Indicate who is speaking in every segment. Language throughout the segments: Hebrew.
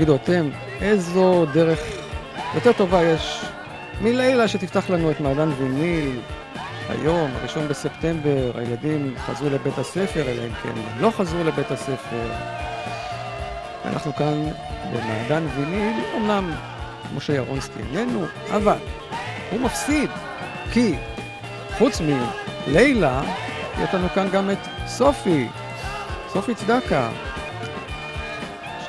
Speaker 1: תגידו אתם, איזו דרך יותר טובה יש מלילה שתפתח לנו את מעדן ויניל היום, הראשון בספטמבר, הילדים חזרו לבית הספר, אלא אם כן לא חזרו לבית הספר. אנחנו כאן במעדן ויניל, אמנם משה ירונסקי איננו, אבל הוא מפסיד, כי חוץ מלילה, יש לנו כאן גם את סופי, סופי צדקה.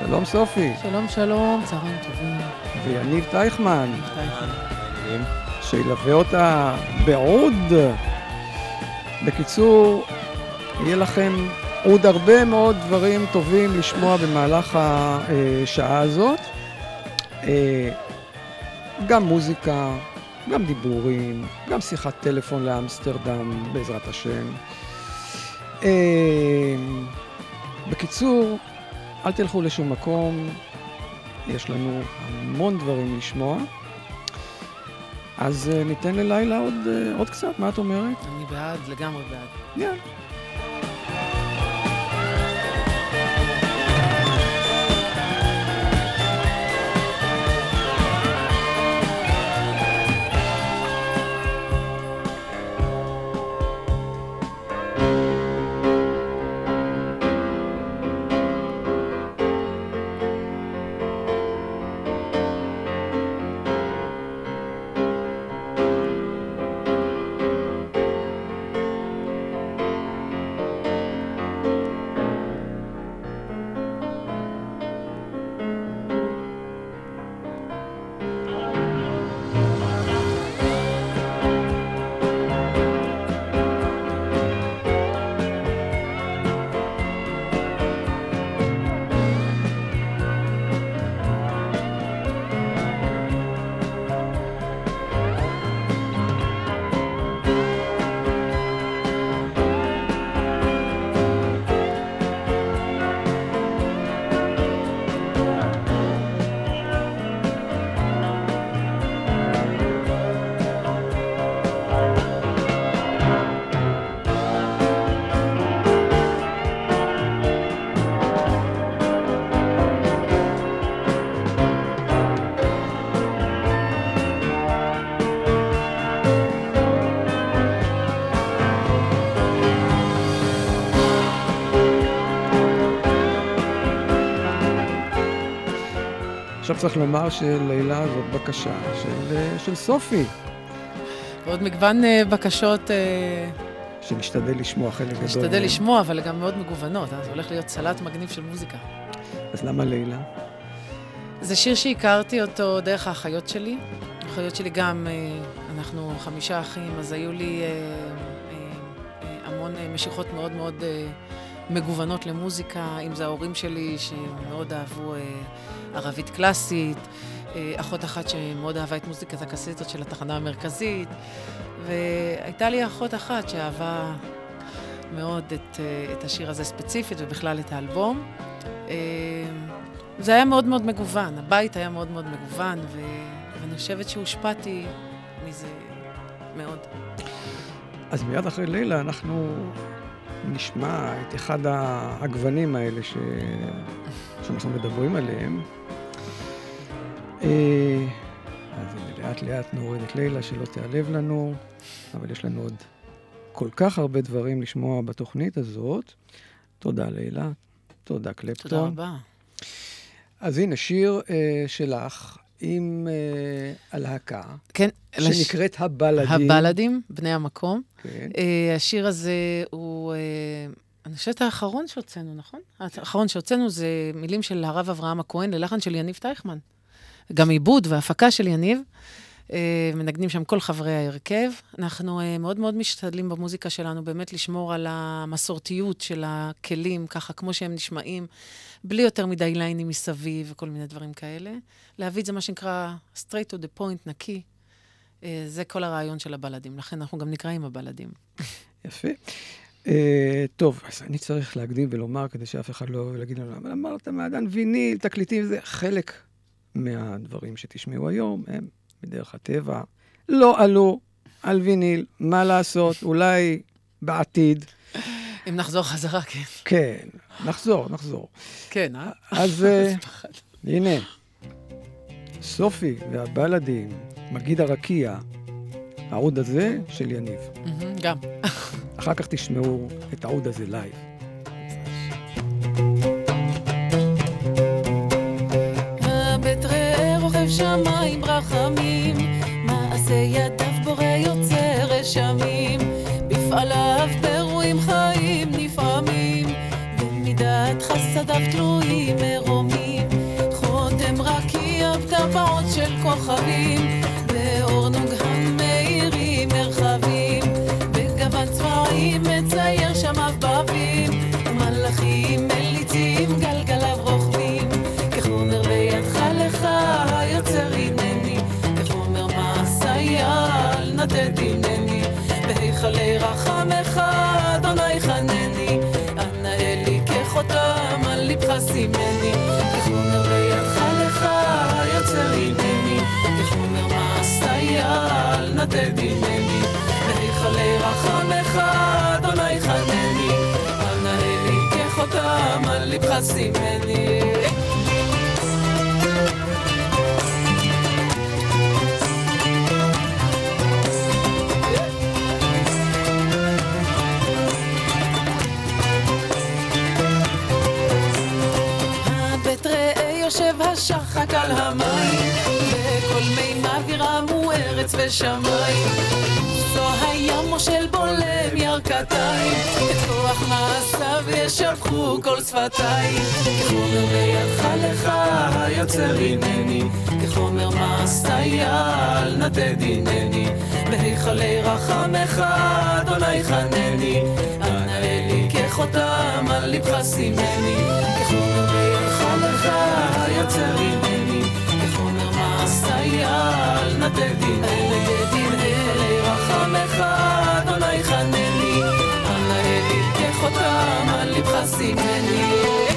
Speaker 1: שלום סופי.
Speaker 2: שלום שלום, צהריים טובים.
Speaker 1: ויניב טייכמן. שילווה אותה בעוד. בקיצור, יהיה לכם עוד הרבה מאוד דברים טובים לשמוע במהלך השעה הזאת. אה, גם מוזיקה, גם דיבורים, גם שיחת טלפון לאמסטרדם, בעזרת השם. אה, בקיצור, אל תלכו לשום מקום, יש לנו המון דברים לשמוע. אז uh, ניתן ללילה עוד, uh, עוד קצת, מה את אומרת?
Speaker 2: אני בעד, לגמרי בעד.
Speaker 1: יאללה. Yeah. עכשיו צריך לומר שלילה זאת בקשה של, אה, של סופי,
Speaker 3: ועוד מגוון אה, בקשות, אה,
Speaker 1: שנשתדל לשמוע חלק גדול.
Speaker 3: נשתדל. לשמוע, אבל גם מאוד מגוונות. זה הולך להיות סלט מגניב של מוזיקה.
Speaker 1: אז למה לילה?
Speaker 3: זה שיר שהכרתי אותו דרך האחיות שלי. האחיות שלי גם, אנחנו חמישה אחים, אז היו לי המון משיכות מאוד מאוד מגוונות למוזיקה, אם זה ההורים שלי, שמאוד אהבו אה, ערבית קלאסית, אה, אחות אחת שמאוד אהבה את מוזיקת הקסטות של התחנה המרכזית, והייתה לי אחות אחת שאהבה מאוד את, אה, את השיר הזה ספציפית, ובכלל את האלבום. אה, זה היה מאוד מאוד מגוון, הבית היה מאוד מאוד מגוון, ו... ואני חושבת שהושפעתי מזה מאוד.
Speaker 1: אז מיד אחרי לילה אנחנו נשמע את אחד הגוונים האלה ש... שאנחנו מדברים עליהם. אה, אז הנה, לאט לאט נוריד את לילה שלא תיעלב לנו, אבל יש לנו עוד כל כך הרבה דברים לשמוע בתוכנית הזאת. תודה לילה, תודה קלפטון.
Speaker 3: תודה רבה.
Speaker 1: אז הנה, שיר אה, שלך עם אה, הלהקה,
Speaker 3: כן, לש-
Speaker 1: שנקראת הבלדים.
Speaker 3: הבלדים, בני המקום.
Speaker 1: כן.
Speaker 3: Uh, השיר הזה הוא, uh, אני חושבת האחרון שהוצאנו, נכון? האחרון שהוצאנו זה מילים של הרב אברהם הכהן ללחן של יניב טייכמן. גם עיבוד והפקה של יניב. Uh, מנגנים שם כל חברי ההרכב. אנחנו uh, מאוד מאוד משתדלים במוזיקה שלנו באמת לשמור על המסורתיות של הכלים, ככה כמו שהם נשמעים, בלי יותר מדי ליינים מסביב וכל מיני דברים כאלה. להביא את זה מה שנקרא straight to the point, נקי. Uh, זה כל הרעיון של הבלדים, לכן אנחנו גם נקראים הבלדים.
Speaker 1: יפה. אה, טוב, אז אני צריך להקדים ולומר, כדי שאף אחד לא יגיד לנו, אבל אמרת מעדן ויניל, תקליטים, זה חלק מהדברים שתשמעו היום, הם בדרך הטבע, לא עלו על ויניל, מה לעשות, אולי בעתיד.
Speaker 3: אם נחזור חזרה, כן.
Speaker 1: כן, נחזור, נחזור.
Speaker 3: כן, אה?
Speaker 1: אז אה, הנה, סופי והבלדים, מגיד הרקיע, העוד הזה של יניב.
Speaker 3: גם.
Speaker 1: אחר כך תשמעו את העוד הזה
Speaker 2: live. שמיים רחמים, מעשה ידיו בורא יוצר רשמים, בפעליו באירועים חיים נפעמים, במידת חסדיו תלויים מרומים, חותם רקיע בטבעות של כוכבים, באור נוג הבית ראה יושב השחק על המים, וכל מימיו ירמו ארץ ושמיים. מושל בולם ירכתיים, את כוח מעשיו ישבחו כל שפתיים. כחומר בידך לך היוצר הנני, כחומר מעשיה אל נתת הנני, בהיכלי רחמך אדוני חנני, אנא אלי כחותם על לבך שימני, כחומר בידך לך היוצר הנני, כחומר מעשיה אל נתת הנני, רחמך אדוני חנני, אנא אלי כחותם על לבך שימני.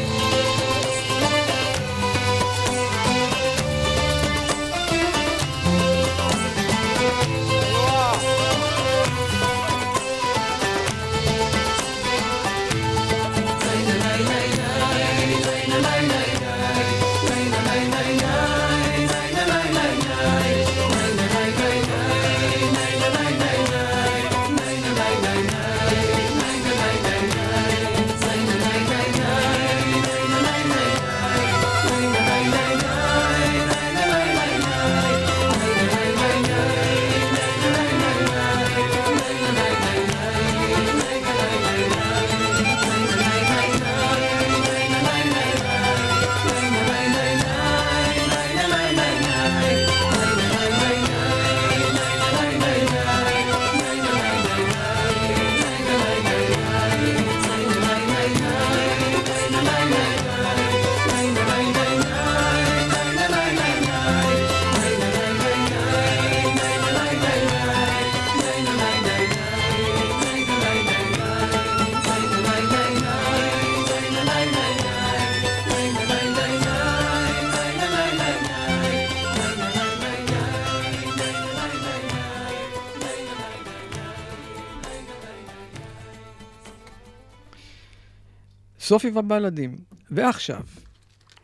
Speaker 1: סופי ובלדים. ועכשיו,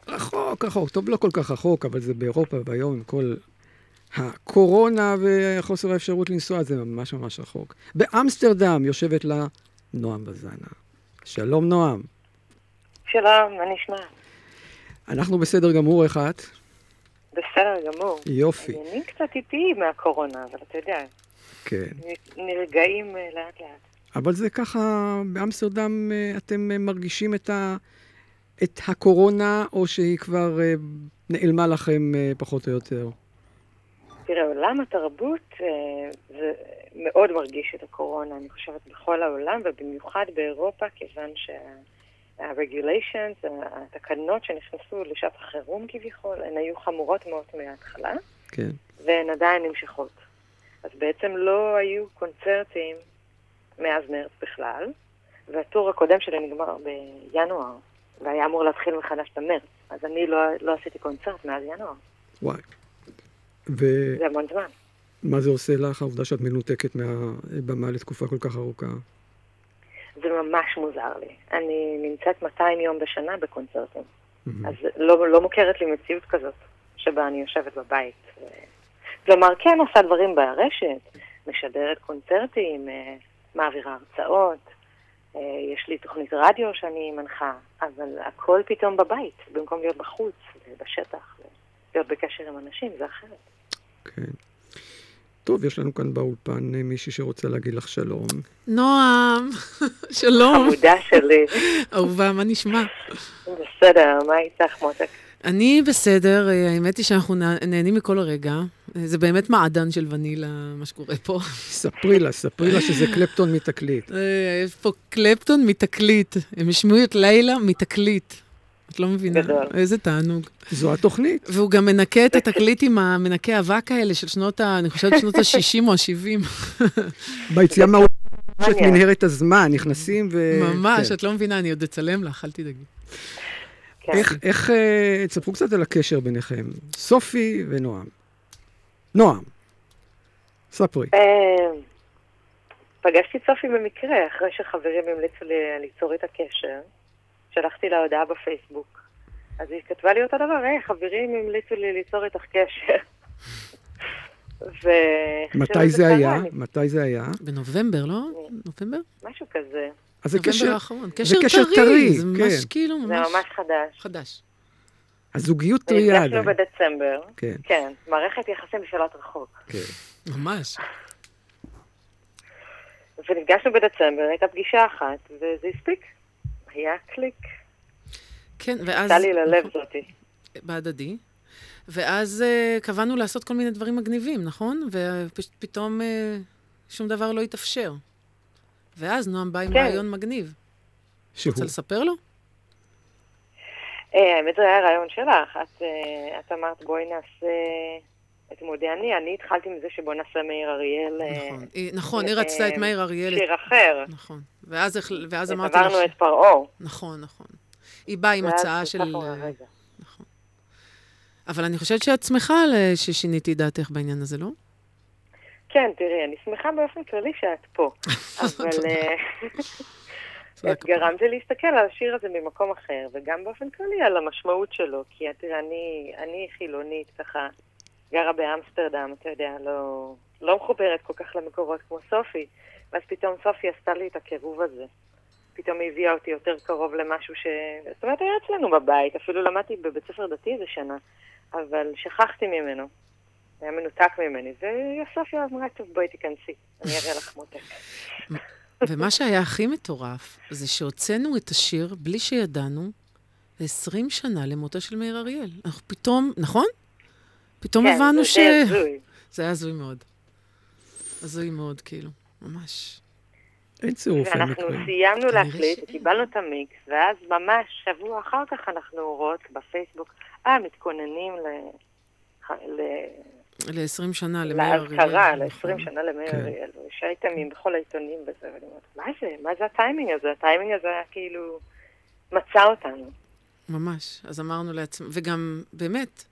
Speaker 1: רחוק, רחוק, טוב, לא כל כך רחוק, אבל זה באירופה והיום עם כל הקורונה וחוסר האפשרות לנסוע, זה ממש ממש רחוק. באמסטרדם יושבת לה נועם בזנה. שלום, נועם.
Speaker 4: שלום, מה נשמע?
Speaker 1: אנחנו בסדר גמור, איך את?
Speaker 4: בסדר גמור.
Speaker 1: יופי.
Speaker 4: אני קצת איטי מהקורונה, אבל אתה יודע,
Speaker 1: כן.
Speaker 4: נרגעים אה, לאט לאט.
Speaker 1: אבל זה ככה, באמסטרדם אה, אתם אה, מרגישים את, ה, את הקורונה, או שהיא כבר אה, נעלמה לכם פחות או יותר?
Speaker 4: תראה, עולם התרבות זה מאוד מרגיש את הקורונה, אני חושבת, בכל העולם, ובמיוחד באירופה, כיוון שה-regulations, התקנות שנכנסו לשעת החירום כביכול, הן היו חמורות מאוד מההתחלה,
Speaker 1: כן.
Speaker 4: והן עדיין נמשכות. אז בעצם לא היו קונצרטים מאז מרץ בכלל, והטור הקודם שלי נגמר בינואר, והיה אמור להתחיל מחדש במרץ, אז אני לא, לא עשיתי קונצרט מאז ינואר,
Speaker 1: וואי. ומה
Speaker 4: זה המון זמן.
Speaker 1: זה עושה לך, העובדה שאת מנותקת מהבמה לתקופה כל כך ארוכה?
Speaker 4: זה ממש מוזר לי. אני נמצאת 200 יום בשנה בקונצרטים,
Speaker 1: מהמם.
Speaker 4: אז לא, לא מוכרת לי מציאות כזאת, שבה אני יושבת בבית. ו... כלומר, כן עושה דברים ברשת, משדרת קונצרטים, אה, מעבירה הרצאות, אה, יש לי תוכנית רדיו שאני מנחה, אבל הכל פתאום בבית, במקום להיות בחוץ, בשטח, להיות בקשר עם אנשים, זה אחרת.
Speaker 1: כן. טוב, יש לנו כאן באולפן אה, מישהי שרוצה להגיד לך שלום.
Speaker 2: נועם, שלום.
Speaker 4: עמודה שלי,
Speaker 2: אהובה, מה נשמע?
Speaker 4: בסדר, מה איתך מותק?
Speaker 2: אני בסדר, אה, האמת היא שאנחנו נה- נהנים מכל הרגע. אה, זה באמת מעדן של ונילה, מה שקורה פה.
Speaker 1: ספרי לה, ספרי לה שזה קלפטון מתקליט.
Speaker 2: אה, יש פה קלפטון מתקליט. הם השמיעו את לילה מתקליט. את לא מבינה?
Speaker 4: גדול.
Speaker 2: איזה תענוג.
Speaker 1: זו התוכנית.
Speaker 2: והוא גם מנקה את התקליט עם המנקי אבק האלה של שנות ה... אני חושבת שנות ה-60 או ה-70.
Speaker 1: ביציאה מהאולפן יש את. מנהרת הזמן, נכנסים ו...
Speaker 2: ממש,
Speaker 1: כן.
Speaker 2: את לא מבינה, אני עוד אצלם לך, אל תדאגי.
Speaker 4: כן.
Speaker 1: איך, איך, אה, תספרו קצת על הקשר ביניכם. סופי ונועם. נועם, ספרי.
Speaker 4: אה, פגשתי את סופי במקרה, אחרי שחברים המליצו לי ליצור איתה קשר. שלחתי לה הודעה בפייסבוק. אז היא כתבה לי אותו דבר, היי, חברים המליצו לי ליצור איתך קשר. ו...
Speaker 1: מתי זה היה?
Speaker 4: אני-
Speaker 1: מתי זה היה?
Speaker 2: בנובמבר, לא? נובמבר?
Speaker 4: משהו כזה.
Speaker 1: אז זה
Speaker 2: נובמבר
Speaker 1: קשר,
Speaker 2: האחרון.
Speaker 1: זה
Speaker 2: קשר
Speaker 1: קשר
Speaker 2: טרי, זה ממש
Speaker 1: כן.
Speaker 2: כאילו,
Speaker 4: זה
Speaker 2: ממש
Speaker 4: ממש חדש.
Speaker 2: חדש.
Speaker 1: הזוגיות טריה
Speaker 4: נפגשנו. בדצמבר.
Speaker 1: כן,
Speaker 4: כן, מערכת יחסים בשאלת רחוק.
Speaker 1: כן.
Speaker 2: ממש.
Speaker 4: ונפגשנו בדצמבר, הייתה פגישה אחת, וזה הספיק. היה קליק.
Speaker 2: כן, ואז...
Speaker 4: עשה לי ללב זאתי.
Speaker 2: בהדדי. ואז uh, קבענו לעשות כל מיני דברים מגניבים, נכון? ופתאום uh, שום דבר לא התאפשר. ואז נועם בא עם
Speaker 4: כן.
Speaker 2: רעיון מגניב.
Speaker 1: שהוא.
Speaker 2: רוצה לספר לו?
Speaker 4: אה, האמת זה היה רעיון שלך. את, אה, את אמרת בואי נעשה את מודי אני. אני התחלתי מזה שבואי נעשה מאיר אריאל. אה,
Speaker 2: נכון. היא- נכון, היא רצתה את
Speaker 4: אה,
Speaker 2: מאיר אריאל.
Speaker 4: שיר אחר.
Speaker 2: נכון. ואז אמרתי לה...
Speaker 4: עברנו את פרעה.
Speaker 2: נכון, נכון. היא באה עם הצעה של... אה. נכון. אבל אני חושבת שאת שמחה ששיניתי דעתך בעניין הזה, לא?
Speaker 4: כן, תראי, אני שמחה באופן כללי שאת פה. אבל. את גרמת לי להסתכל על השיר הזה ממקום אחר, וגם באופן כללי על המשמעות שלו. כי תראה, אני, אני חילונית, ככה, גרה באמסטרדם, אתה יודע, לא, לא מחוברת כל כך למקורות כמו סופי. ואז פתאום סופי עשתה לי את הקירוב הזה. פתאום היא הביאה אותי יותר קרוב למשהו ש... זאת אומרת, היה אצלנו בבית, אפילו למדתי בבית ספר דתי איזה שנה, אבל שכחתי ממנו. היה מנותק ממני, וסופיה אמרה, טוב, בואי תיכנסי, אני אראה לך מותק.
Speaker 2: ומה שהיה הכי מטורף, זה שהוצאנו את השיר בלי שידענו 20 שנה למותו של מאיר אריאל. אנחנו פתאום, נכון? פתאום
Speaker 4: כן,
Speaker 2: הבנו
Speaker 4: זה
Speaker 2: ש...
Speaker 4: די הזוי.
Speaker 2: זה היה הזוי מאוד. הזוי מאוד, כאילו, ממש.
Speaker 1: אין צירופי
Speaker 4: ואנחנו
Speaker 1: מקרים.
Speaker 4: סיימנו
Speaker 2: כנראה
Speaker 4: להקליט. קיבלנו את המיקס, ואז ממש שבוע אחר כך אנחנו רואות בפייסבוק, אה, מתכוננים ל... ל...
Speaker 2: ל-20 שנה למאיר אריאל.
Speaker 4: לאזכרה,
Speaker 2: נכון.
Speaker 4: ל-20 שנה למאיר
Speaker 1: כן.
Speaker 4: אריאל, יש אייטמים בכל העיתונים וזה, ואני אומרת, מה זה? מה זה הטיימינג הזה? הטיימינג הזה היה כאילו מצא אותנו.
Speaker 2: ממש. אז אמרנו לעצמנו, וגם, באמת,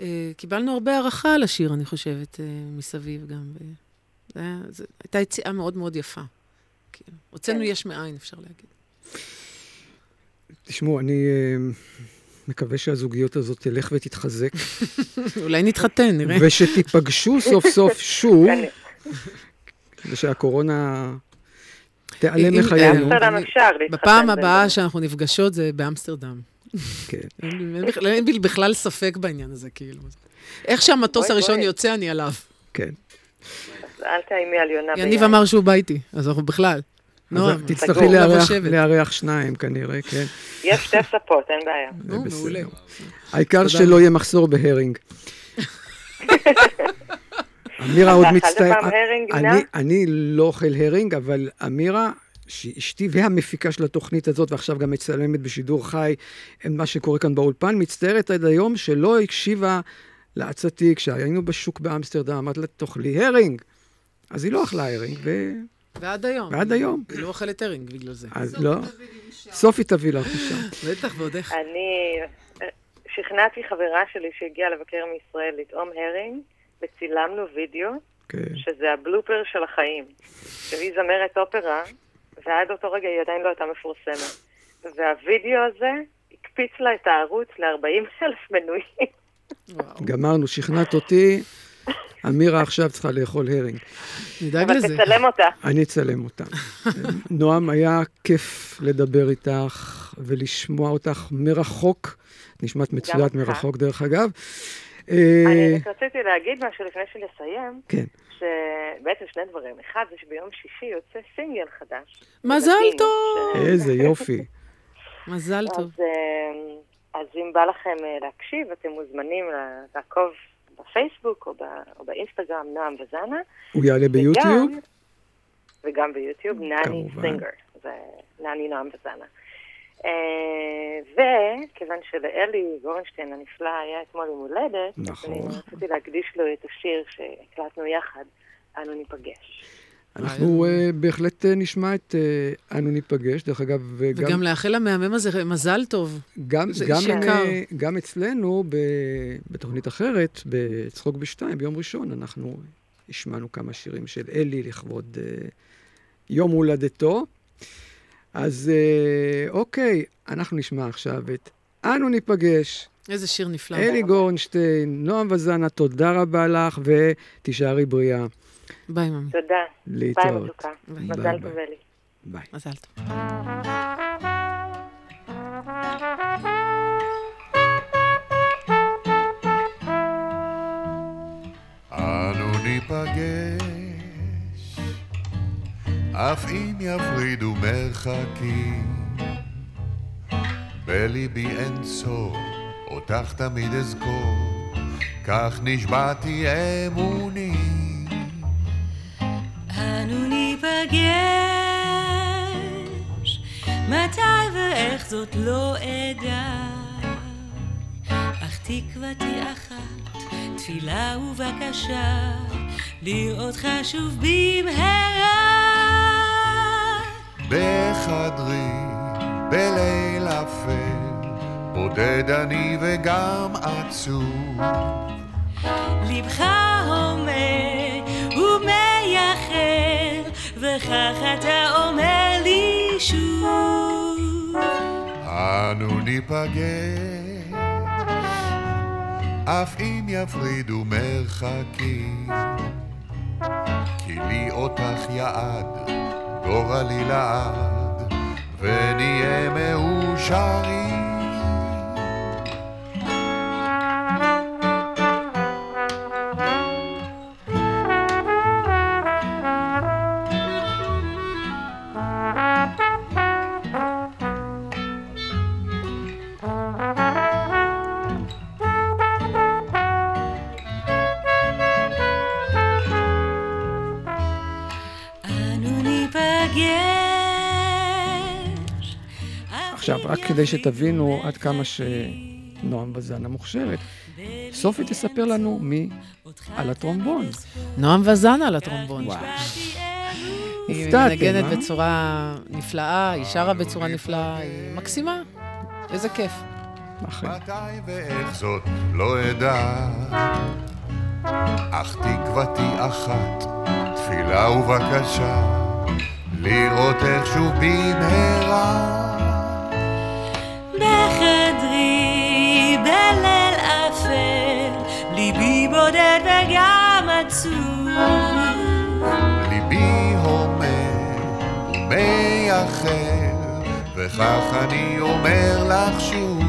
Speaker 2: אה, קיבלנו הרבה הערכה על השיר, אני חושבת, אה, מסביב גם. ו... זה היה, זו הייתה יציאה מאוד מאוד יפה. כאילו, הוצאנו
Speaker 4: כן.
Speaker 2: יש מאין, אפשר להגיד.
Speaker 1: תשמעו, אני אה, מקווה שהזוגיות הזאת תלך ותתחזק,
Speaker 2: אולי נתחתן, נראה.
Speaker 1: ושתיפגשו סוף סוף שוב. ושהקורונה תיעלם מחיינו.
Speaker 4: להתחתן.
Speaker 2: בפעם הבאה שאנחנו נפגשות זה באמסטרדם.
Speaker 1: כן.
Speaker 2: אין לי- בכלל- ספק בעניין הזה, כאילו. איך שהמטוס הראשון. יוצא, אני עליו.
Speaker 1: כן.
Speaker 4: אל תאיימי על יונה
Speaker 2: יניב אמר שהוא בא איתי, אז אנחנו בכלל.
Speaker 1: אז תצטרכי. לארח- שניים כנראה, כן.
Speaker 4: יש שתי ספות, אין בעיה.
Speaker 2: נו, מעולה.
Speaker 1: העיקר. שלא יהיה מחסור בהרינג. אמירה עוד
Speaker 4: אתה אכלת
Speaker 1: מצטער.
Speaker 4: פעם הרינג,
Speaker 1: אני- לא אוכל הרינג, אבל אמירה, שהיא אשתי והמפיקה של התוכנית הזאת, ועכשיו גם מצלמת בשידור חי מה שקורה כאן באולפן, מצטערת עד היום שלא הקשיבה לעצתי כשהיינו בשוק באמסטרדם, אמרת לה, תאכלי הרינג. אז היא לא אכלה הרינג, ו...
Speaker 2: ועד היום.
Speaker 1: ועד היום.
Speaker 2: היא לא אוכלת הרינג בגלל זה.
Speaker 1: אז לא. סופי תביא לך משם.
Speaker 2: בטח, ועוד איך.
Speaker 4: אני שכנעתי חברה שלי שהגיעה לבקר מישראל לטעום הרינג, וצילמנו וידאו,
Speaker 1: כן.
Speaker 4: שזה הבלופר של החיים. שהיא זמרת אופרה, ועד אותו רגע היא עדיין לא הייתה מפורסמת. והווידאו הזה הקפיץ לה את הערוץ ל-40 אלף מנויים.
Speaker 1: גמרנו, שכנעת אותי, אמירה עכשיו צריכה לאכול הרינג.
Speaker 2: נדאג
Speaker 4: אבל
Speaker 2: לזה.
Speaker 4: תצלם אותה.
Speaker 1: אני אצלם אותה. נועם, היה כיף לדבר איתך ולשמוע אותך מרחוק. נשמעת מצוינת. מרחוק, דרך אגב.
Speaker 4: אני
Speaker 1: אה,
Speaker 4: רק רציתי להגיד משהו לפני שנסיים,
Speaker 1: כן.
Speaker 4: שבעצם שני דברים. אחד זה שביום שישי יוצא סינגל חדש.
Speaker 2: מזל טוב.
Speaker 1: איזה יופי.
Speaker 2: מזל טוב.
Speaker 4: אז, אה, אז אם בא לכם אה, להקשיב, אתם מוזמנים לעקוב בפייסבוק או, ב, או באינסטגרם, נועם וזנה.
Speaker 1: הוא יעלה ביוטיוב?
Speaker 4: וגם, וגם ביוטיוב, נני
Speaker 1: כמובן.
Speaker 4: סינגר. זה נני נועם וזנה. אה, וכיוון שלאלי גורנשטיין הנפלא היה אתמול יום הולדת,
Speaker 1: נכון.
Speaker 4: אני רציתי להקדיש לו את השיר שהקלטנו יחד, אנו ניפגש.
Speaker 1: אנחנו אה, בהחלט אה, נשמע את אה, אנו ניפגש, דרך אגב, וגם
Speaker 2: וגם לאחל למהמם הזה מזל טוב.
Speaker 1: גם, גם, גם אצלנו, ב, בתוכנית אחרת, בצחוק בשתיים, ביום ראשון, אנחנו השמענו כמה שירים של אלי לכבוד יום הולדתו. אז אוקיי, אנחנו נשמע עכשיו את אנו ניפגש.
Speaker 2: איזה שיר נפלא.
Speaker 1: אלי גורנשטיין, נועם וזנה, תודה רבה לך, ותישארי בריאה.
Speaker 2: ביי, ממי.
Speaker 4: תודה. ביי
Speaker 1: להתראות.
Speaker 4: מתוקה.
Speaker 2: ביי.
Speaker 4: מזל
Speaker 1: ביי,
Speaker 4: טוב. אלי.
Speaker 1: ביי.
Speaker 2: מזל טוב.
Speaker 5: אנו ניפגש, אף אם יפרידו מרחקים. בליבי אין סוף, אותך תמיד אזכור, כך נשבעתי אמוני.
Speaker 6: אנו ניפגש, מתי ואיך זאת לא אדע, אך תקוותי אחת, תפילה ובקשה, לראותך שוב במהרה.
Speaker 5: בחדרי, בליל אפל, בודד אני וגם עצוב.
Speaker 6: לבך הומה ומייחל, וכך אתה אומר לי שוב.
Speaker 5: אנו ניפגש, אף אם יפרידו מרחקים. כי לי אותך יעד, גורלי לעד, ונהיה מאושרים.
Speaker 1: עכשיו, רק כדי שתבינו עד כמה שנועם וזנה מוכשרת, סופי תספר לנו מי על הטרומבון.
Speaker 2: נועם וזנה על הטרומבון.
Speaker 1: וואו.
Speaker 2: היא מנגנת
Speaker 1: אה?
Speaker 2: בצורה נפלאה, היא שרה בצורה נפלאה, היא מקסימה. איזה כיף.
Speaker 5: מתי ואיך זאת לא אדע, אך תקוותי אחת, תפילה ובקשה, לראותך שוב במהרה.
Speaker 6: בודד וגם עצוב.
Speaker 5: ליבי הומה ומייחל, וכך אני אומר לך שוב,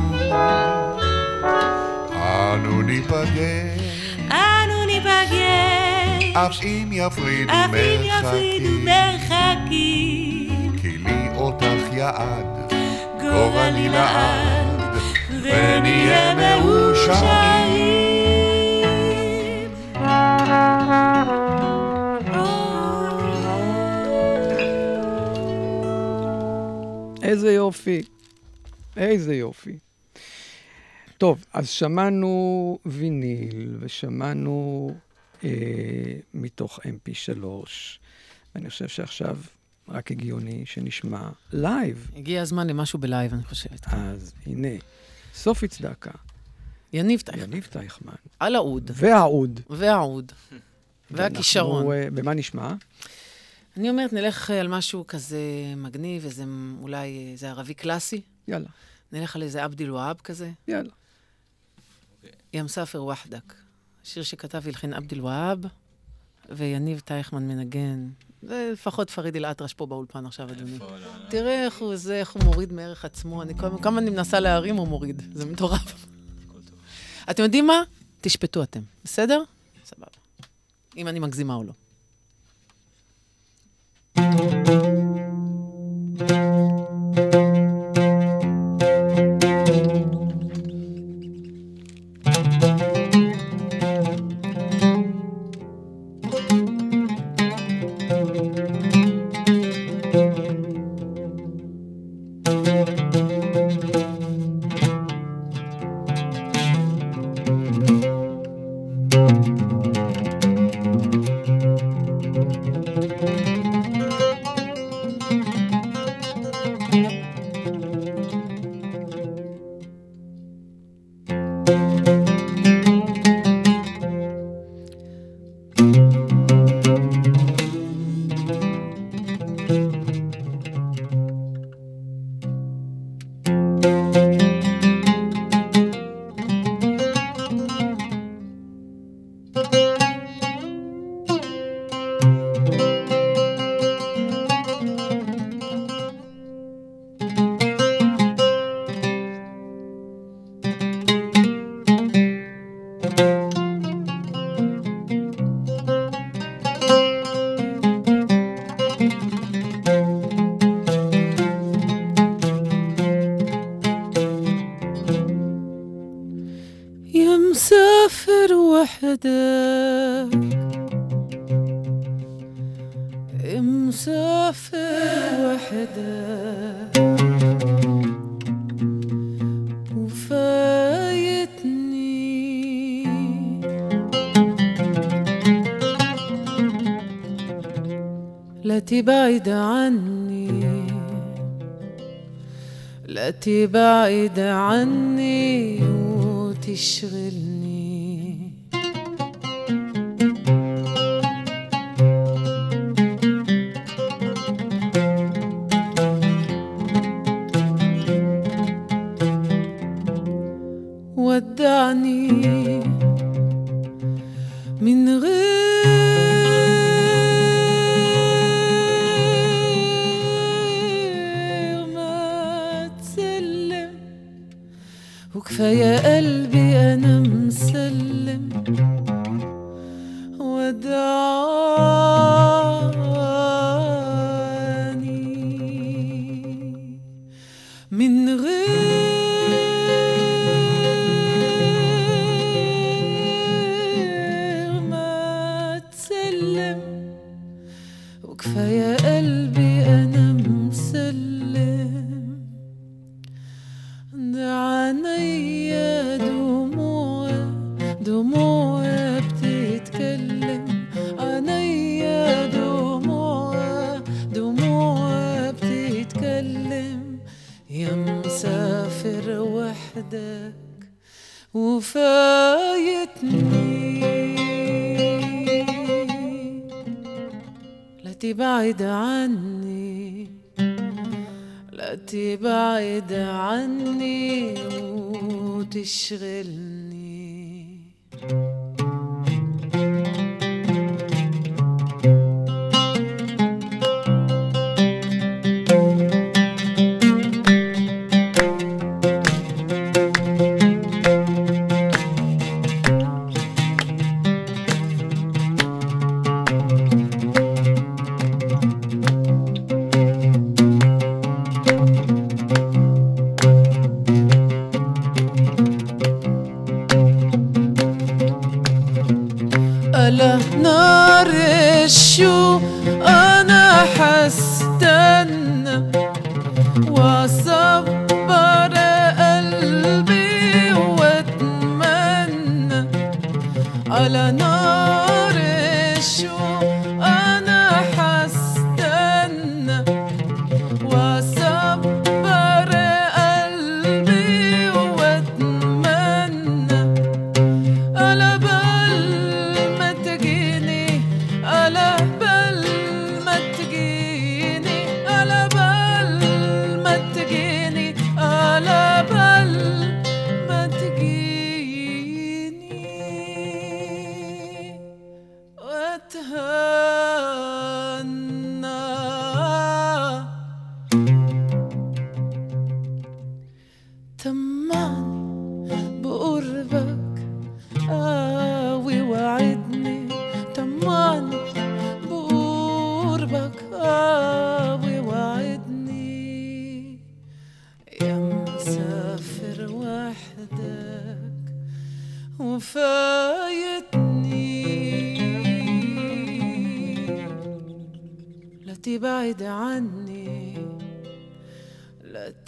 Speaker 5: אנו ניפגש,
Speaker 6: אנו ניפגש,
Speaker 5: אף אם יפרידו
Speaker 6: אף אם יפרידו
Speaker 5: מרחקים. כי לי אותך יעד,
Speaker 6: גורלי לעד,
Speaker 5: ונהיה מאושרים.
Speaker 1: איזה יופי. איזה יופי. טוב, אז שמענו ויניל ושמענו אה, מתוך mp3, ואני חושב שעכשיו רק הגיוני שנשמע live.
Speaker 2: הגיע הזמן למשהו ב live, אני חושבת.
Speaker 1: אז הנה, סופי צדקה,
Speaker 2: יניב טייכמן.
Speaker 1: יניב טייכמן,
Speaker 2: על העוד.
Speaker 1: והעוד.
Speaker 2: והעוד. והכישרון.
Speaker 1: ואנחנו, אה, במה נשמע?
Speaker 2: אני אומרת, נלך על משהו כזה מגניב, איזה אולי איזה ערבי קלאסי.
Speaker 1: יאללה,
Speaker 2: נלך על איזה עבד אל-והאב כזה.
Speaker 1: יאללה.
Speaker 2: יא מסאפר וחדק. שיר שכתב והלחין עבד אל-והאב, ויניב טייכמן מנגן. זה לפחות פריד אל-אטרש פה באולפן עכשיו, אדוני. תראה איך הוא זה, איך הוא מוריד מערך עצמו. אני כל- כמה אני מנסה להרים, הוא מוריד. זה מטורף. אתם יודעים מה? תשפטו אתם, בסדר? סבבה. אם אני מגזימה או לא. تبعد عني. لا تبعد عني وتشغلني.
Speaker 7: kweye déchirer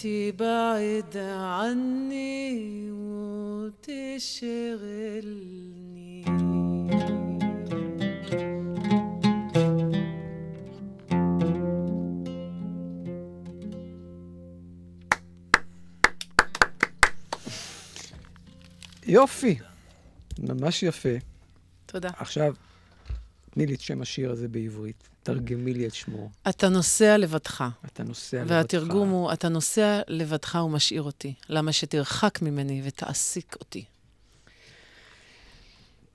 Speaker 7: تبعد عني وتشغلني
Speaker 1: יופי. ממש יפה.
Speaker 2: תודה.
Speaker 1: עכשיו, תני לי את שם השיר הזה בעברית. תרגמי לי את שמו.
Speaker 2: אתה נוסע לבדך.
Speaker 1: אתה נוסע לבדך.
Speaker 2: והתרגום הוא, אתה נוסע לבדך ומשאיר אותי. למה שתרחק ממני ותעסיק אותי.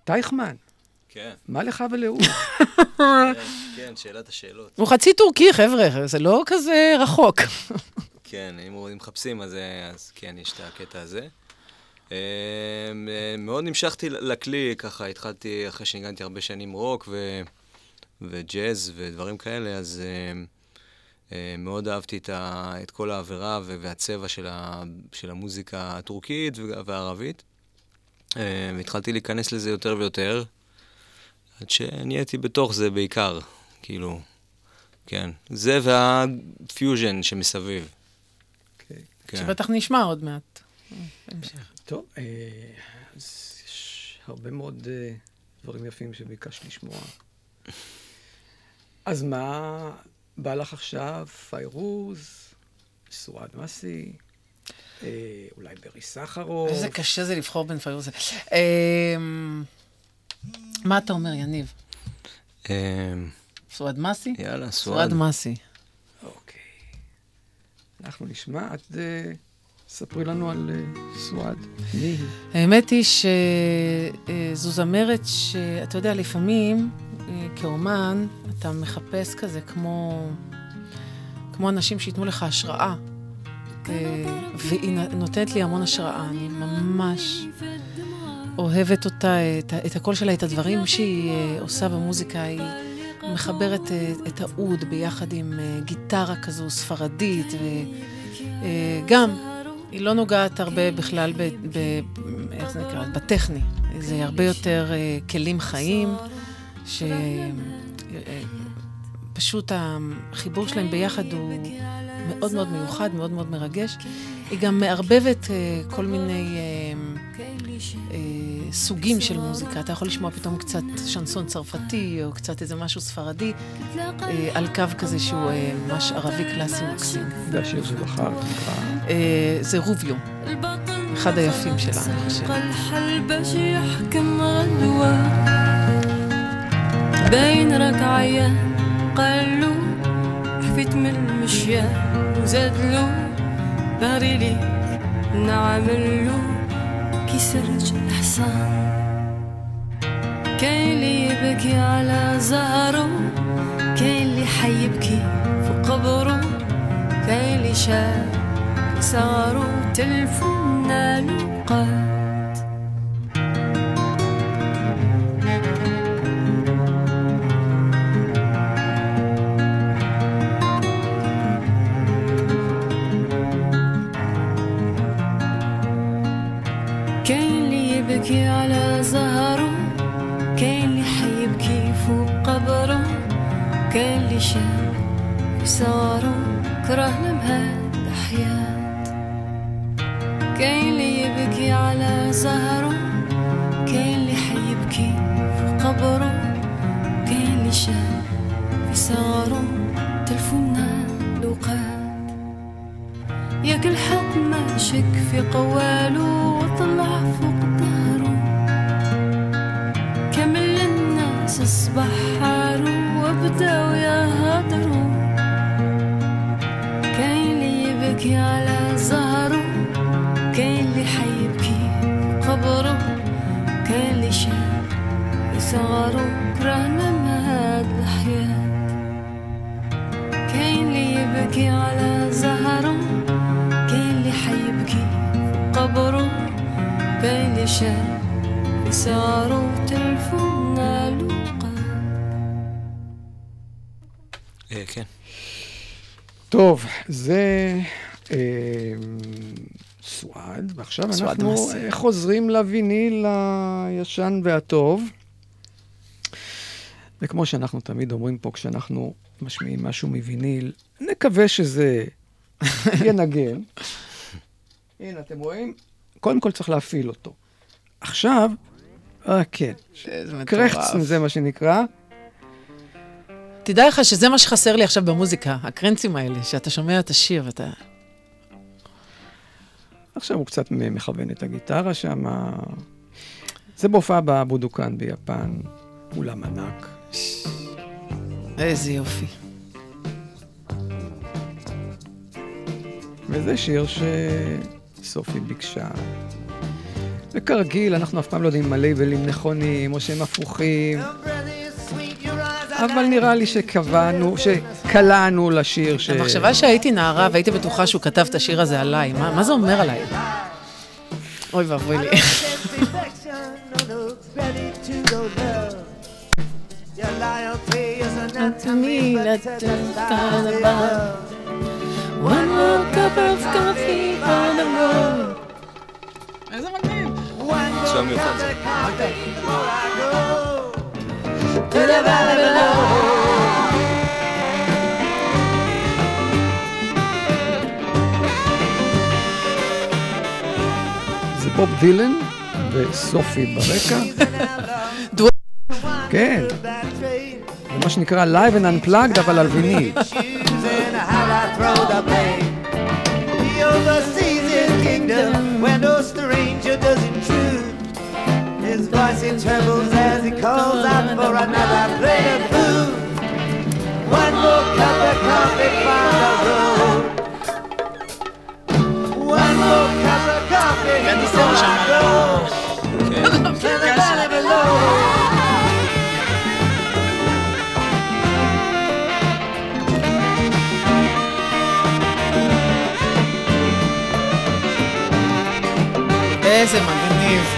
Speaker 1: טייכמן,
Speaker 8: כן,
Speaker 1: מה לך ולאור?
Speaker 8: כן, כן, שאלת השאלות.
Speaker 2: הוא חצי טורקי, חבר'ה, זה לא כזה רחוק.
Speaker 8: כן, אם אם מחפשים, אז, אה, אז כן, יש את הקטע הזה. אה, אה, מאוד נמשכתי לכלי, ככה התחלתי אחרי שניגנתי הרבה שנים רוק ו, וג'אז ודברים כאלה, אז אה, אה, מאוד אהבתי את, ה, את כל העבירה ו- והצבע של, ה, של המוזיקה הטורקית וה- והערבית. אה, והתחלתי להיכנס לזה יותר ויותר, עד שנהייתי בתוך זה בעיקר, כאילו, כן. זה והפיוז'ן שמסביב.
Speaker 1: אוקיי.
Speaker 8: כן.
Speaker 2: שבטח נשמע עוד מעט.
Speaker 1: טוב, אז יש הרבה מאוד דברים יפים שביקשת לשמוע. אז מה בא לך עכשיו? פיירוז, סועד מסי, אה, אולי ברי סחרוף?
Speaker 2: איזה קשה זה לבחור בין פיירוז. אמ, מה אתה אומר, יניב?
Speaker 8: אמ,
Speaker 2: סועד מסי?
Speaker 8: יאללה,
Speaker 2: סועד
Speaker 8: סועד.
Speaker 2: מסי.
Speaker 1: אוקיי. אנחנו נשמע, את אה, ספרי לנו על אה, היא?
Speaker 2: האמת היא שזו זמרת שאתה יודע, לפעמים אה, כאומן אתה מחפש כזה כמו, כמו אנשים שייתנו לך השראה. אה, והיא נותנת לי המון השראה, אני ממש אוהבת אותה, את, את הקול שלה, את הדברים שהיא אה, עושה במוזיקה, היא מחברת אה, את האוד ביחד עם אה, גיטרה כזו ספרדית, וגם, היא לא נוגעת הרבה בכלל ב... ב איך זה נקרא? בטכני. זה הרבה יותר אה, כלים חיים, ש... אה, פשוט החיבור שלהם ביחד הוא מאוד מאוד מיוחד, מאוד מאוד מרגש. היא גם מערבבת אה, כל מיני אה, אה, סוגים של מוזיקה. אתה יכול לשמוע פתאום קצת שנסון צרפתי, או קצת איזה משהו ספרדי, על קו כזה שהוא ממש ערבי קלאסי מקסים.
Speaker 1: זה השיר שבחרת, נקרא...
Speaker 2: זה רוביו, אחד היפים שלה, אני חושבת.
Speaker 7: غدوة بين ركعية قالو حفيت من المشيان وزادلو. بغريلي نعملو. كي سرج الحصان كاين اللي يبكي على زهرو. كاين اللي حيبكي في قبرو. كاين اللي شاف صاروا تلفنا لقات Chin, Sorrow, Cry. بيبكي على زهره كان لي حيبكي قبره كان لي شاب يصغره. كرهنا مهد الحياة كان يبكي على زهره كان حيبكي قبره كان
Speaker 8: شاب تلفون
Speaker 1: טוב, זה אה, סועד, ועכשיו
Speaker 2: סועד
Speaker 1: אנחנו
Speaker 2: מסי.
Speaker 1: אה, חוזרים לוויניל הישן והטוב. וכמו שאנחנו תמיד אומרים פה, כשאנחנו משמיעים משהו מוויניל, נקווה שזה ינגן. הנה, אתם רואים? קודם כל צריך להפעיל אותו. עכשיו, אה, כן, קרחצן זה מה שנקרא.
Speaker 2: תדע לך שזה מה שחסר לי עכשיו במוזיקה, הקרנצים האלה, שאתה שומע את השיר ואתה...
Speaker 1: עכשיו הוא קצת מכוון את הגיטרה שם. זה בהופעה בבודוקן ביפן, אולם ענק.
Speaker 2: איזה יופי.
Speaker 1: וזה שיר שסופי ביקשה. וכרגיל, אנחנו אף פעם לא יודעים אם הלייבלים נכונים או שהם הפוכים. אבל נראה לי שקבענו, שקלענו לשיר ש...
Speaker 2: המחשבה שהייתי נערה והייתי בטוחה שהוא כתב את השיר הזה עליי, מה, מה זה אומר עליי? אוי ואבוי לי. איזה מגניב.
Speaker 8: ביצוע מיוחד זה.
Speaker 2: To the valley below.
Speaker 1: זה בוב דילן וסופי ברקע.
Speaker 2: דואט.
Speaker 1: כן. זה מה שנקרא Live and Unplugged, אבל על ויניל.
Speaker 9: he trembles as he calls out for another plate of food. One more cup of coffee from the road. One more cup of coffee before I go. To the valley below. Ese, man,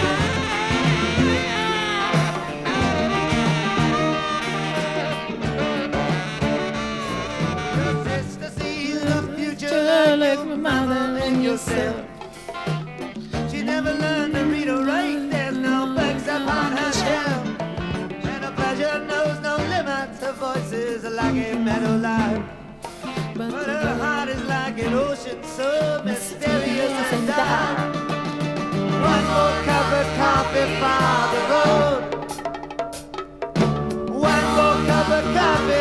Speaker 9: yourself. She never learned to read or write, there's no books upon her shelf. And her pleasure knows no limits, her voice is like a meadow lark. But her heart is like an ocean so mysterious and dark. One more cup of coffee for the road. One more cup of coffee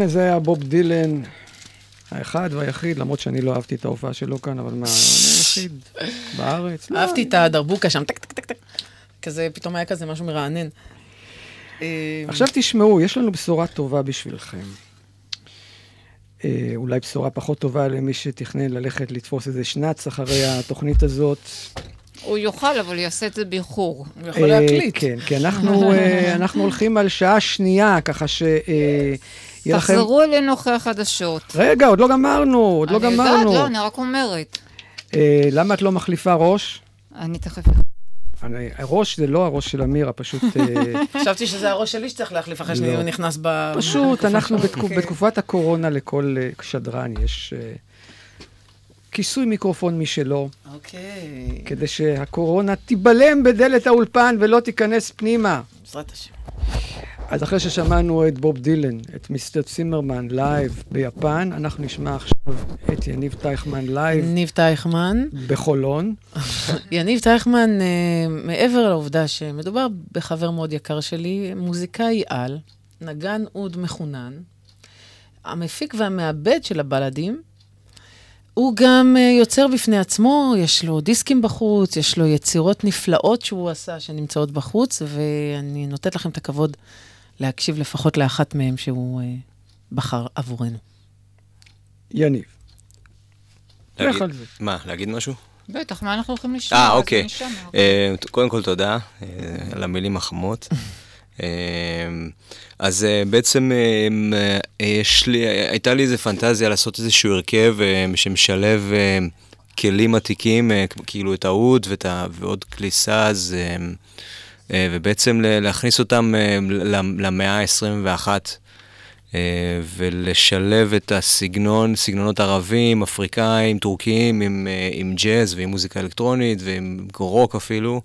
Speaker 1: כן, זה היה בוב דילן, האחד והיחיד, למרות שאני לא אהבתי את ההופעה שלו כאן, אבל מה, אני היחיד בארץ. לא.
Speaker 2: אהבתי את הדרבוקה שם, טק טק טק טק. כזה, פתאום היה כזה משהו מרענן. אה,
Speaker 1: עכשיו תשמעו, יש לנו בשורה טובה בשבילכם. אה, אולי בשורה פחות טובה למי שתכנן ללכת לתפוס איזה שנץ אחרי התוכנית הזאת.
Speaker 10: הוא יוכל, אבל יעשה את זה באיחור.
Speaker 2: הוא יכול להקליט.
Speaker 1: כן, כי אנחנו, אה, אנחנו הולכים על שעה שנייה, ככה ש... יהיה לכם...
Speaker 10: תחזרו אלינו אחרי החדשות.
Speaker 1: רגע, עוד לא גמרנו, עוד לא
Speaker 10: אני יודעת,
Speaker 1: גמרנו.
Speaker 10: לא, אני רק אומרת.
Speaker 1: אה, למה את לא מחליפה ראש?
Speaker 10: אני תכף...
Speaker 1: אני- הראש זה לא הראש של אמירה, פשוט... אה,
Speaker 2: חשבתי שזה הראש שלי שצריך להחליף אחרי שאני
Speaker 1: לא.
Speaker 2: נכנס ב...
Speaker 1: פשוט, אנחנו
Speaker 2: אוקיי.
Speaker 1: בתקופת הקורונה לכל אה, שדרן יש אה, כיסוי מיקרופון משלו,
Speaker 2: אוקיי.
Speaker 1: כדי שהקורונה תיבלם בדלת האולפן ולא תיכנס פנימה.
Speaker 2: בעזרת השם.
Speaker 1: אז אחרי ששמענו את בוב דילן, את mister צימרמן live ביפן, אנחנו נשמע עכשיו את יניב טייכמן live
Speaker 2: ניב טייכמן.
Speaker 1: בחולון.
Speaker 2: יניב טייכמן, אה, מעבר לעובדה שמדובר בחבר מאוד יקר שלי, מוזיקאי על, נגן אוד מחונן, המפיק והמעבד של הבלדים, הוא גם אה, יוצר בפני עצמו, יש לו דיסקים בחוץ, יש לו יצירות נפלאות שהוא עשה שנמצאות בחוץ, ואני נותנת לכם את הכבוד להקשיב לפחות לאחת מהן שהוא אה, בחר עבורנו.
Speaker 1: יניב.
Speaker 8: להגיד-
Speaker 1: לך על זה.
Speaker 8: מה, להגיד משהו?
Speaker 10: בטח, מה אנחנו הולכים לשמוע?
Speaker 8: אה, אוקיי.
Speaker 10: נשמע.
Speaker 8: אה, קודם כל תודה אה, על המילים החמות. אה, אז בעצם יש לי, הייתה לי איזה פנטזיה לעשות איזשהו הרכב שמשלב כלים עתיקים, כאילו את האוד ואת ה- ועוד כלי סאז, ובעצם ל- להכניס אותם אה, למאה ה-21. אה, ולשלב את הסגנון, סגנונות ערבים, אפריקאים, טורקיים, עם, אה, עם ג'אז ועם מוזיקה אלקטרונית ועם רוק אפילו.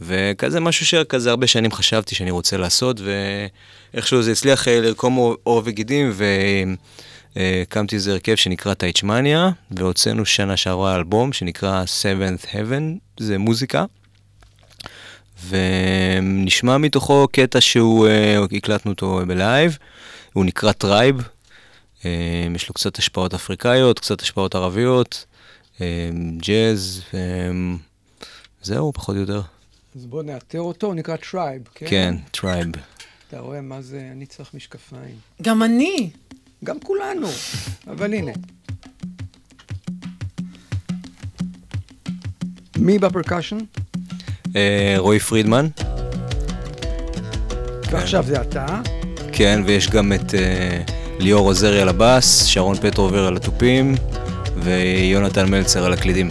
Speaker 8: וכזה משהו שכזה הרבה שנים חשבתי שאני רוצה לעשות, ואיכשהו זה הצליח אה, לרקום עור- וגידים, והקמתי איזה הרכב שנקרא טייצ'מניה, והוצאנו שנה שעברה אלבום שנקרא Seventh Heaven, זה מוזיקה. ונשמע מתוכו קטע שהוא, אה, הקלטנו אותו ב live, הוא נקרא Tribe, אה, יש לו קצת השפעות אפריקאיות, קצת השפעות ערביות, אה, ג'אז, זהו, פחות או יותר.
Speaker 1: אז בואו נאתר אותו, הוא נקרא Tribe, כן?
Speaker 8: כן, Tribe.
Speaker 1: אתה רואה מה זה, אני צריך משקפיים.
Speaker 2: גם אני.
Speaker 1: גם כולנו, אבל הנה. מי ב percussion?
Speaker 8: אה, רועי פרידמן,
Speaker 1: ועכשיו זה אתה.
Speaker 8: כן, ויש גם את אה, ליאור עוזרי על הבאס, שרון פטרובר על התופים, ויונתן מלצר על הקלידים.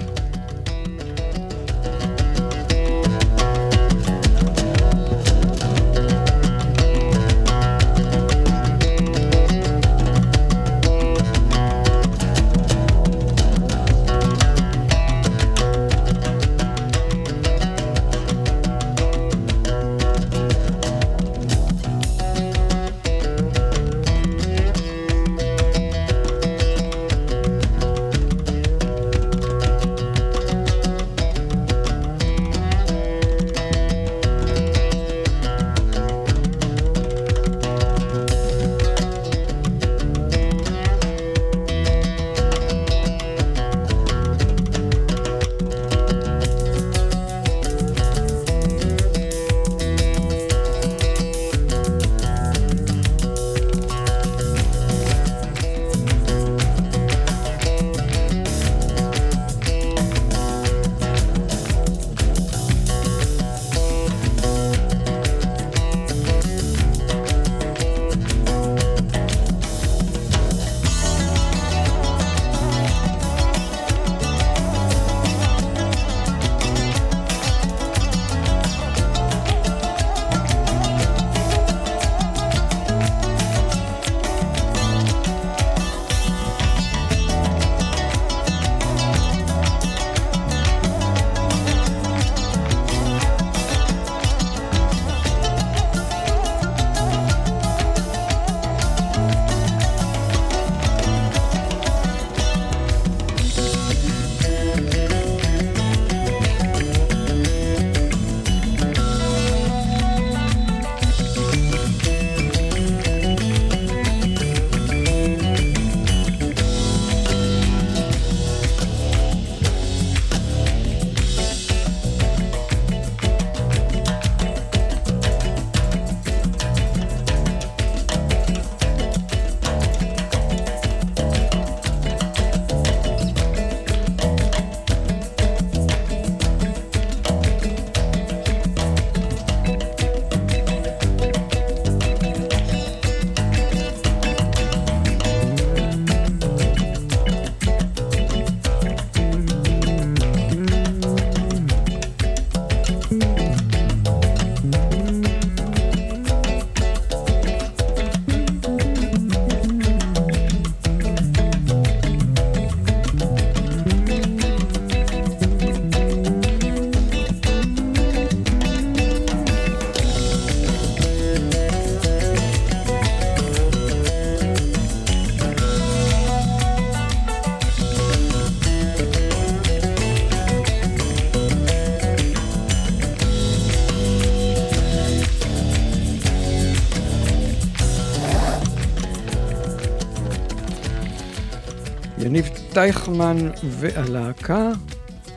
Speaker 1: טייכמן והלהקה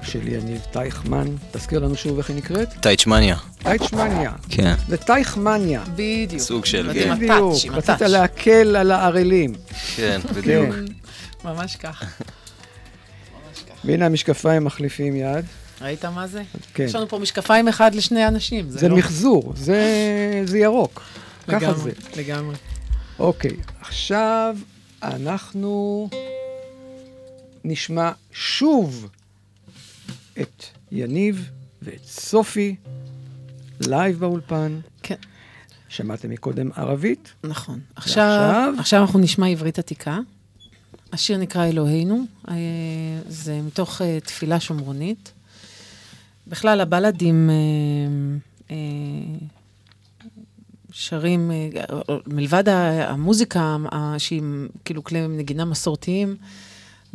Speaker 1: של יניב טייכמן, תזכיר לנו שוב איך היא נקראת?
Speaker 8: טייצ'מניה.
Speaker 1: טייצ'מניה.
Speaker 8: כן.
Speaker 1: זה טייכמניה.
Speaker 2: בדיוק.
Speaker 8: סוג של...
Speaker 1: בדיוק, רצית. להקל על הערלים.
Speaker 8: כן, בדיוק.
Speaker 2: ממש כך.
Speaker 1: והנה המשקפיים מחליפים יד.
Speaker 2: ראית מה זה?
Speaker 1: כן.
Speaker 2: יש לנו פה משקפיים אחד לשני אנשים.
Speaker 1: זה
Speaker 2: לא-
Speaker 1: מחזור, זה זה ירוק. ככה זה.
Speaker 2: לגמרי.
Speaker 1: אוקיי, עכשיו אנחנו נשמע שוב את יניב ואת סופי live באולפן.
Speaker 2: כן.
Speaker 1: שמעתם מקודם ערבית?
Speaker 2: נכון. עכשיו, עכשיו אנחנו נשמע עברית עתיקה. השיר נקרא אלוהינו, אה, זה מתוך אה, תפילה שומרונית. בכלל, הבלדים אה, שרים, מלבד המוזיקה, שהיא כאילו כלי נגינה מסורתיים,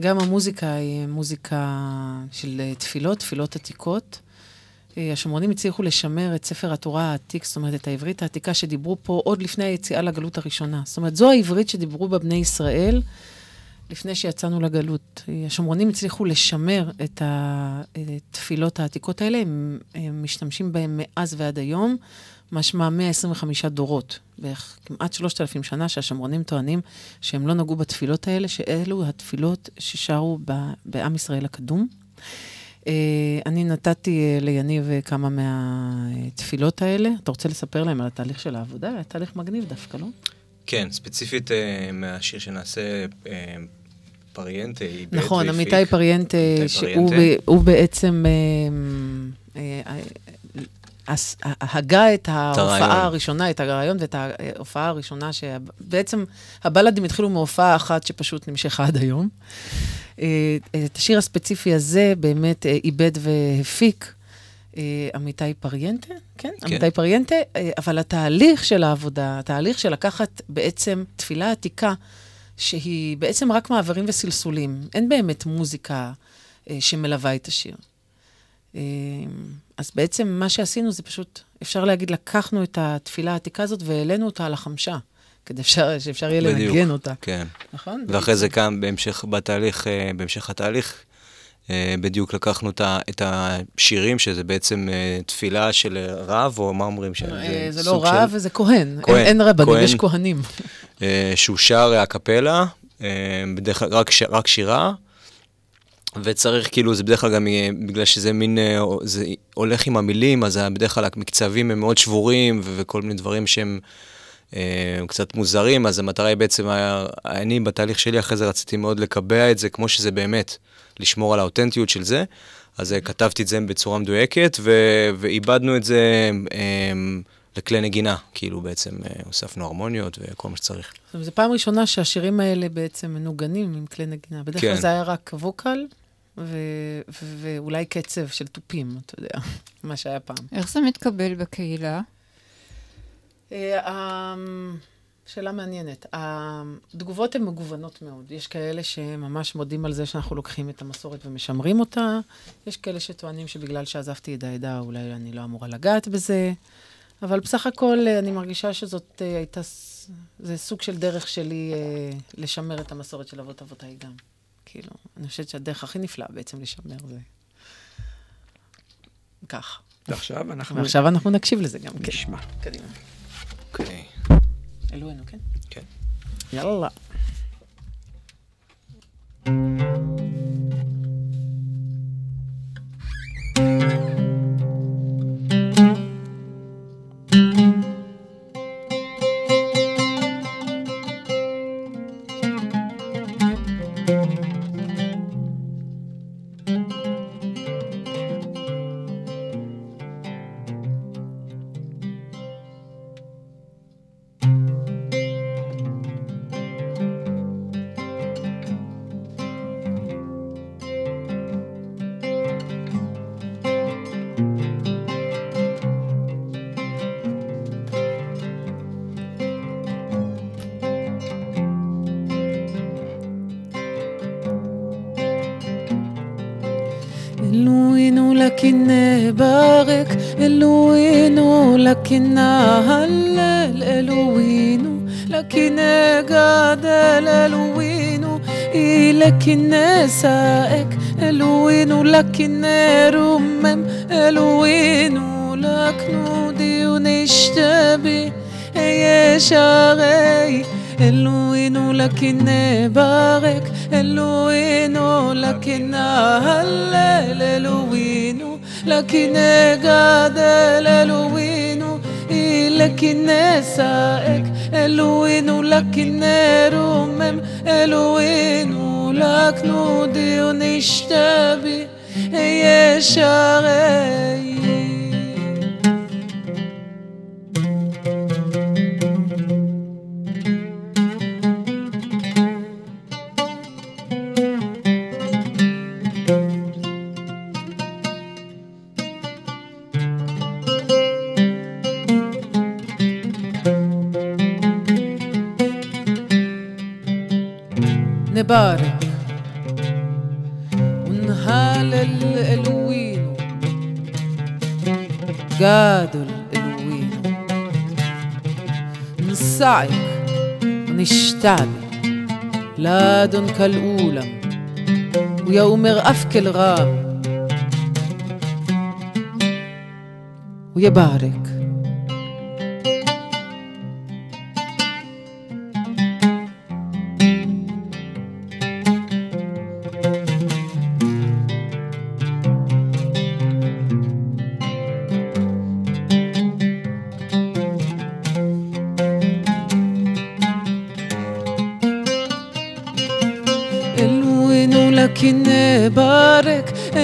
Speaker 2: גם המוזיקה היא מוזיקה של אה, תפילות, תפילות עתיקות. אה, השומרונים הצליחו לשמר את ספר התורה העתיק, זאת אומרת, את העברית העתיקה שדיברו פה עוד לפני היציאה לגלות הראשונה. זאת אומרת, זו העברית שדיברו בה בני ישראל לפני שיצאנו לגלות. אה, השומרונים הצליחו לשמר את התפילות העתיקות האלה, הם, הם משתמשים בהם מאז ועד היום, משמע 125 דורות, בערך כמעט 3,000 שנה שהשומרונים טוענים שהם לא נגעו בתפילות האלה, שאלו התפילות ששרו ב- בעם ישראל הקדום. אה, אני נתתי אה, ליניב אה, כמה מהתפילות האלה. אתה רוצה לספר להם על התהליך של העבודה? היה תהליך מגניב דווקא, לא?
Speaker 8: כן, ספציפית מהשיר שנעשה, פריאנטה, היא
Speaker 2: נכון. עמיתי פריאנטה, שהוא בעצם הגה את ההופעה. הראשונה, את הרעיון ואת ההופעה הראשונה, שבעצם הבלדים התחילו מהופעה אחת שפשוט נמשכה עד היום. אה, את השיר הספציפי הזה באמת אה, איבד והפיק אה, עמיתי פריאנטה, כן?
Speaker 8: כן.
Speaker 2: עמיתי פריאנטה, אה, אבל התהליך של העבודה, התהליך של לקחת בעצם תפילה עתיקה, שהיא בעצם רק מעברים וסלסולים, אין באמת מוזיקה שמלווה את השיר. אז בעצם מה שעשינו זה פשוט, אפשר להגיד, לקחנו את התפילה העתיקה הזאת והעלינו אותה על החמשה, כדי אפשר, שאפשר יהיה
Speaker 8: בדיוק,
Speaker 2: לנגן אותה.
Speaker 8: כן.
Speaker 2: נכון?
Speaker 8: ואחרי זה כאן, בהמשך, בתהליך, אה, בהמשך התהליך, אה, בדיוק לקחנו את השירים, שזה בעצם אה, תפילה של רב, או מה אומרים?
Speaker 2: אה, זה לא
Speaker 8: של-
Speaker 2: רב, זה כהן.
Speaker 8: כהן,
Speaker 2: אין- אין רבנים,
Speaker 8: כהן.
Speaker 2: יש כהנים.
Speaker 8: שהוא שר הקפלה, בדרך כלל רק, רק שירה, וצריך, כאילו, זה בדרך כלל גם יהיה, בגלל שזה מין, אה, זה הולך עם המילים, אז בדרך כלל המקצבים הם מאוד שבורים, ו- וכל מיני דברים שהם אה, קצת מוזרים, אז המטרה היא בעצם, היה- אני בתהליך שלי אחרי זה רציתי מאוד לקבע את זה כמו שזה באמת, לשמור על האותנטיות של זה. אז אה, כתבתי את זה בצורה מדויקת, ו- ועיבדנו את זה אה, לכלי נגינה, כאילו בעצם אה, הוספנו הרמוניות וכל מה שצריך.
Speaker 2: עכשיו, זו פעם ראשונה שהשירים האלה בעצם מנוגנים עם כלי נגינה. בדרך כלל
Speaker 8: כן.
Speaker 2: זה היה רק ווקל, ו- ו- ואולי קצב של תופים, אתה יודע, מה שהיה פעם.
Speaker 10: איך זה מתקבל בקהילה?
Speaker 2: אה, אמ, שאלה מעניינת. התגובות הן מגוונות מאוד. יש כאלה שממש מודים על זה שאנחנו לוקחים את המסורת ומשמרים אותה. יש כאלה שטוענים שבגלל שעזבתי את העדה, אולי אני לא אמורה לגעת בזה. אבל בסך הכל אה, אני מרגישה שזאת אה, הייתה, זה סוג של דרך שלי אה, לשמר את המסורת של אבות אבותיי גם. כאילו, אני חושבת שהדרך הכי נפלאה בעצם לשמר זה כך.
Speaker 1: ועכשיו אנחנו...
Speaker 2: ועכשיו אנחנו נקשיב לזה גם, כן.
Speaker 1: נשמע.
Speaker 2: קדימה.
Speaker 8: אוקיי.
Speaker 2: אלוהינו, כן?
Speaker 8: כן.
Speaker 2: יאללה. الوينو لكن باغك الوينو لكن هلل الوين لكن قادل الوين لكن سائك الوينو لكن رمم الوينو لك نودي ونشتبي يا شاغي الوينو لكن باغك אלוהינו לכנה הלל, אלוהינו לכנה גדל, אלוהינו לכנה שק, אלוהינו לכנה רומם, אלוהינו לקנודי ונשתבי, ישרי. אדון כל אולם, ויאמר אף כל רע. ויברק.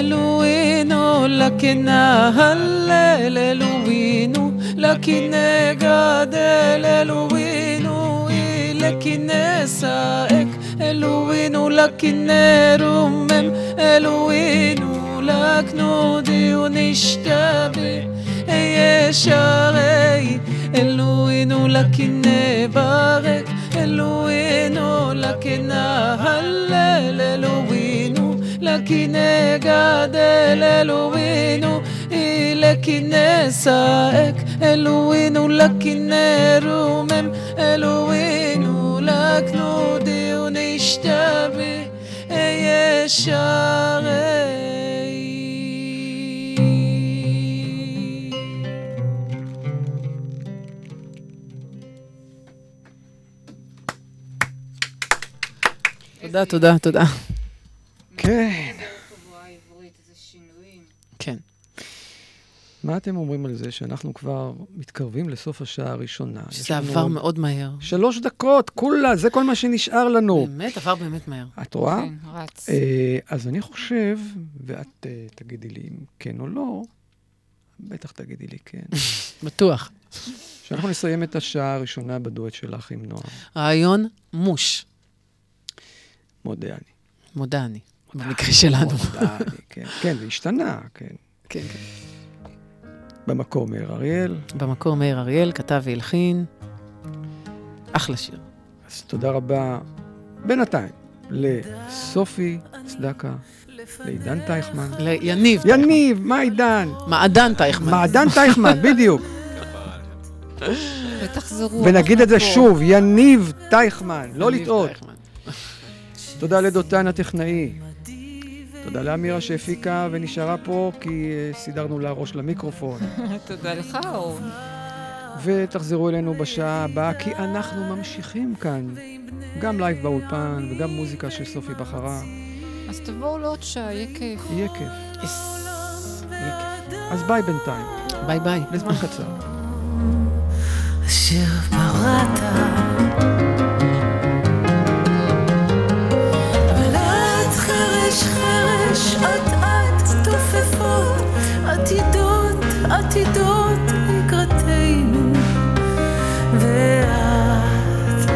Speaker 2: אלוהינו לכנה הלל, אלוהינו לכנה גדל, אלוהינו לכנה שק, אלוהינו לכנה רומם, אלוהינו לקנודי ונשתבי, ישרי, אלוהינו לכנה ברך, אלוהינו לכנה הלל, אלוהינו לכנה גדל, אלוהינו לכנה שק, אלוהינו לכנה רומם, אלוהינו לקנודי ונשתבי, ישרי. תודה, תודה, תודה.
Speaker 1: כן.
Speaker 2: כן.
Speaker 1: מה אתם אומרים על זה שאנחנו כבר מתקרבים לסוף השעה הראשונה?
Speaker 2: שזה עבר מאוד מהר.
Speaker 1: שלוש דקות, כולה, זה כל מה שנשאר לנו.
Speaker 2: באמת, עבר באמת מהר.
Speaker 1: את רואה?
Speaker 10: כן, רץ.
Speaker 1: אה, אז אני חושב, ואת אה, תגידי לי אם כן או לא, בטח תגידי לי כן,
Speaker 2: בטוח.
Speaker 1: שאנחנו נסיים את השעה הראשונה בדואט שלך עם נועם.
Speaker 2: רעיון מוש.
Speaker 1: מודה אני.
Speaker 2: מודה אני, במקרה שלנו.
Speaker 1: כן. כן, זה השתנה, כן.
Speaker 2: כן, כן.
Speaker 1: במקור מאיר אריאל.
Speaker 2: במקור מאיר אריאל, כתב והלחין. אחלה שיר.
Speaker 1: אז תודה רבה בינתיים לסופי צדקה, לעידן טייכמן.
Speaker 2: ליניב.
Speaker 1: יניב, מה עידן?
Speaker 2: מעדן טייכמן.
Speaker 1: מעדן טייכמן, בדיוק.
Speaker 10: ותחזרו.
Speaker 1: ונגיד את זה. שוב, יניב טייכמן, לא לטעות. תודה לדותן הטכנאי. תודה לאמירה שהפיקה ונשארה פה כי אה, סידרנו לה ראש למיקרופון.
Speaker 10: תודה לך, אור.
Speaker 1: ותחזרו אלינו בשעה הבאה, כי אנחנו ממשיכים כאן. גם live באולפן וגם מוזיקה שסופי בחרה.
Speaker 10: אז תבואו לעוד שעה, יהיה כיף.
Speaker 1: יהיה כיף.
Speaker 2: יהיה כיף.
Speaker 1: אז ביי בינתיים.
Speaker 2: ביי ביי.
Speaker 1: לזמן קצר.
Speaker 7: אשר בראת תופפות, עתידות עתידות לקראתנו, ואת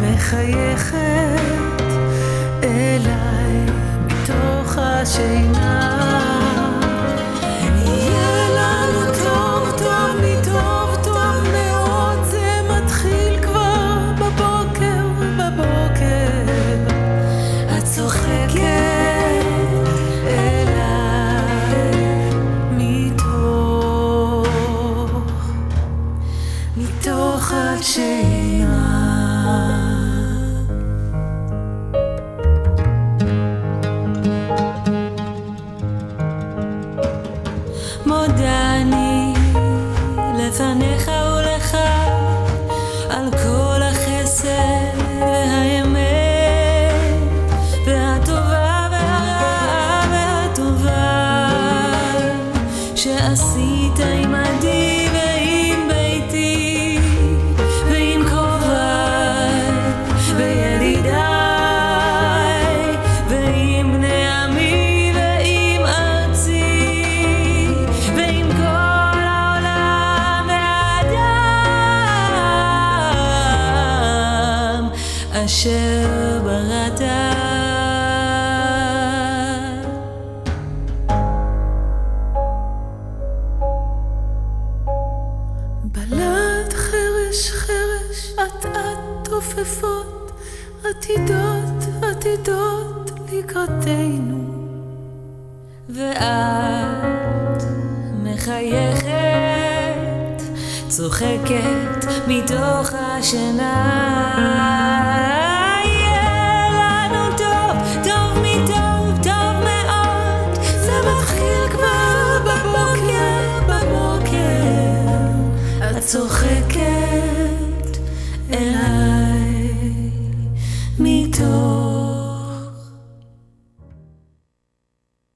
Speaker 7: מחייכת אליי מתוך השינה.